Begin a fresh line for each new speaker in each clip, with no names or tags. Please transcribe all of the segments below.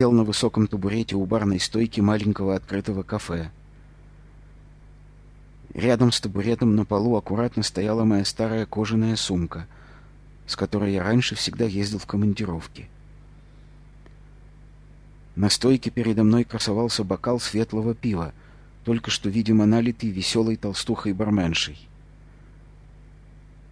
сидел на высоком табурете у барной стойки маленького открытого кафе. Рядом с табуретом на полу аккуратно стояла моя старая кожаная сумка, с которой я раньше всегда ездил в командировки. На стойке передо мной красовался бокал светлого пива, только что, видимо, налитый веселой толстухой-барменшей.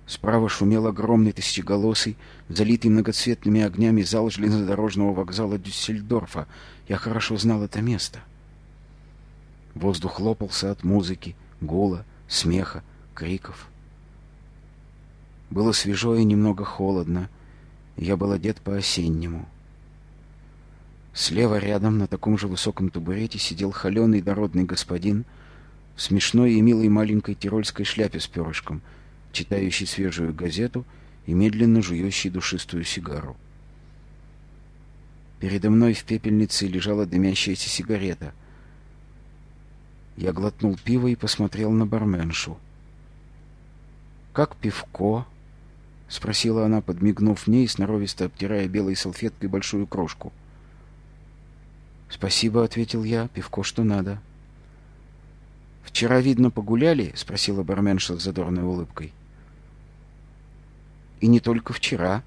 Справа шумел огромный тысячеголосый, залитый многоцветными огнями зал железнодорожного вокзала Дюссельдорфа. Я хорошо знал это место. Воздух лопался от музыки, гула, смеха, криков. Было свежо и немного холодно. Я был одет по-осеннему. Слева рядом на таком же высоком табурете сидел холеный дородный господин в смешной и милой маленькой тирольской шляпе с перышком — читающий свежую газету и медленно жующий душистую сигару. Передо мной в пепельнице лежала дымящаяся сигарета. Я глотнул пиво и посмотрел на барменшу. «Как пивко?» — спросила она, подмигнув мне и сноровисто обтирая белой салфеткой большую крошку. «Спасибо», — ответил я, — «пивко что надо». «Вчера, видно, погуляли?» — спросила барменша с задорной улыбкой. И не только вчера.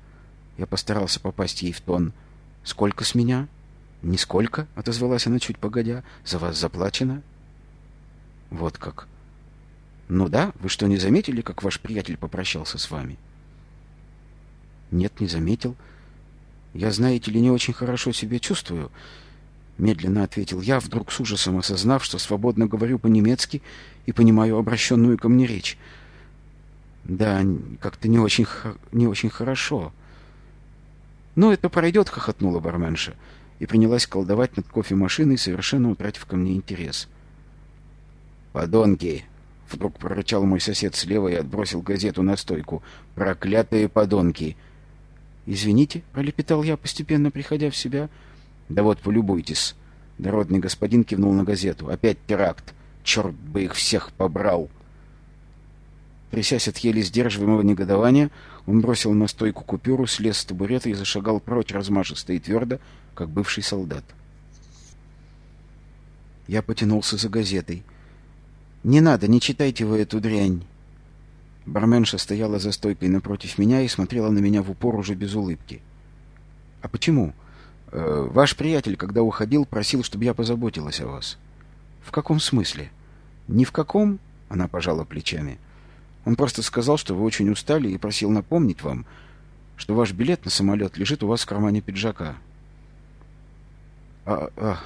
Я постарался попасть ей в тон. «Сколько с меня?» «Нисколько», — отозвалась она чуть погодя. «За вас заплачено?» «Вот как». «Ну да, вы что, не заметили, как ваш приятель попрощался с вами?» «Нет, не заметил. Я, знаете ли, не очень хорошо себя чувствую». Медленно ответил я, вдруг с ужасом осознав, что свободно говорю по-немецки и понимаю обращенную ко мне речь. Да, как-то не очень, не очень хорошо. «Ну, это пройдет», — хохотнула барменша и принялась колдовать над кофемашиной, совершенно утратив ко мне интерес. «Подонки!» — вдруг прорычал мой сосед слева и отбросил газету на стойку. «Проклятые подонки!» «Извините», — пролепетал я, постепенно приходя в себя. «Да вот, полюбуйтесь». Дородный господин кивнул на газету. «Опять теракт! Черт бы их всех побрал!» Трясясь от еле сдерживаемого негодования, он бросил на стойку купюру, слез с табурета и зашагал прочь размашисто и твердо, как бывший солдат. Я потянулся за газетой. «Не надо, не читайте вы эту дрянь!» Барменша стояла за стойкой напротив меня и смотрела на меня в упор уже без улыбки. «А почему? Э, ваш приятель, когда уходил, просил, чтобы я позаботилась о вас». «В каком смысле?» «Ни в каком?» — она пожала плечами. — он просто сказал, что вы очень устали и просил напомнить вам, что ваш билет на самолет лежит у вас в кармане пиджака. А, а,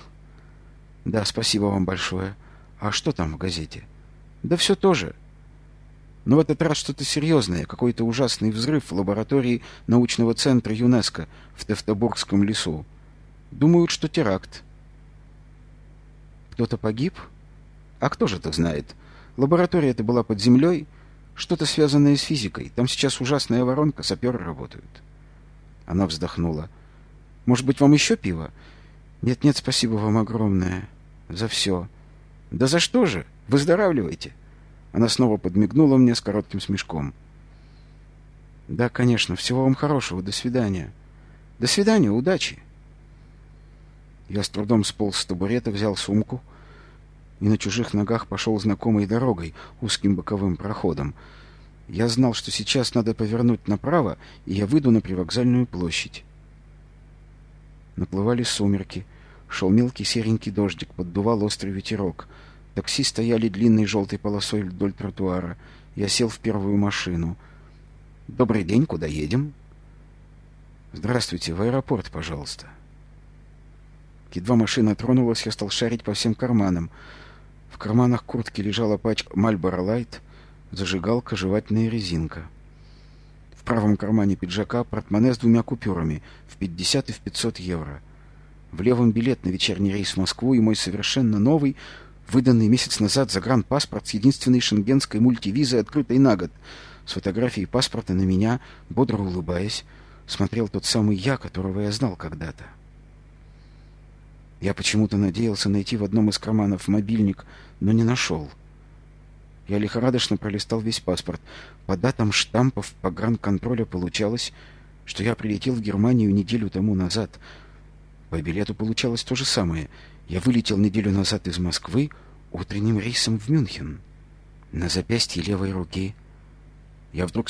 да, спасибо вам большое. А что там в газете? Да все тоже. Но в этот раз что-то серьезное, какой-то ужасный взрыв в лаборатории научного центра ЮНЕСКО в Тевтобургском лесу. Думают, что теракт. Кто-то погиб? А кто же это знает? Лаборатория эта была под землей, что-то связанное с физикой. Там сейчас ужасная воронка, саперы работают. Она вздохнула. Может быть, вам еще пиво? Нет-нет, спасибо вам огромное. За все. Да за что же? Выздоравливайте. Она снова подмигнула мне с коротким смешком. Да, конечно. Всего вам хорошего. До свидания. До свидания. Удачи. Я с трудом сполз с табурета, взял сумку — и на чужих ногах пошел знакомой дорогой, узким боковым проходом. Я знал, что сейчас надо повернуть направо, и я выйду на привокзальную площадь. Наплывали сумерки. Шел мелкий серенький дождик, поддувал острый ветерок. Такси стояли длинной желтой полосой вдоль тротуара. Я сел в первую машину. «Добрый день, куда едем?» «Здравствуйте, в аэропорт, пожалуйста». Едва машина тронулась, я стал шарить по всем карманам — в карманах куртки лежала пачка Мальборо Лайт, зажигалка, жевательная резинка. В правом кармане пиджака портмоне с двумя купюрами в 50 и в 500 евро. В левом билет на вечерний рейс в Москву и мой совершенно новый, выданный месяц назад загранпаспорт с единственной шенгенской мультивизой, открытой на год. С фотографией паспорта на меня, бодро улыбаясь, смотрел тот самый я, которого я знал когда-то. Я почему-то надеялся найти в одном из карманов мобильник, но не нашел. Я лихорадочно пролистал весь паспорт. По датам штампов погранконтроля получалось, что я прилетел в Германию неделю тому назад. По билету получалось то же самое. Я вылетел неделю назад из Москвы утренним рейсом в Мюнхен. На запястье левой руки я вдруг